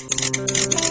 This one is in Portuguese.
Música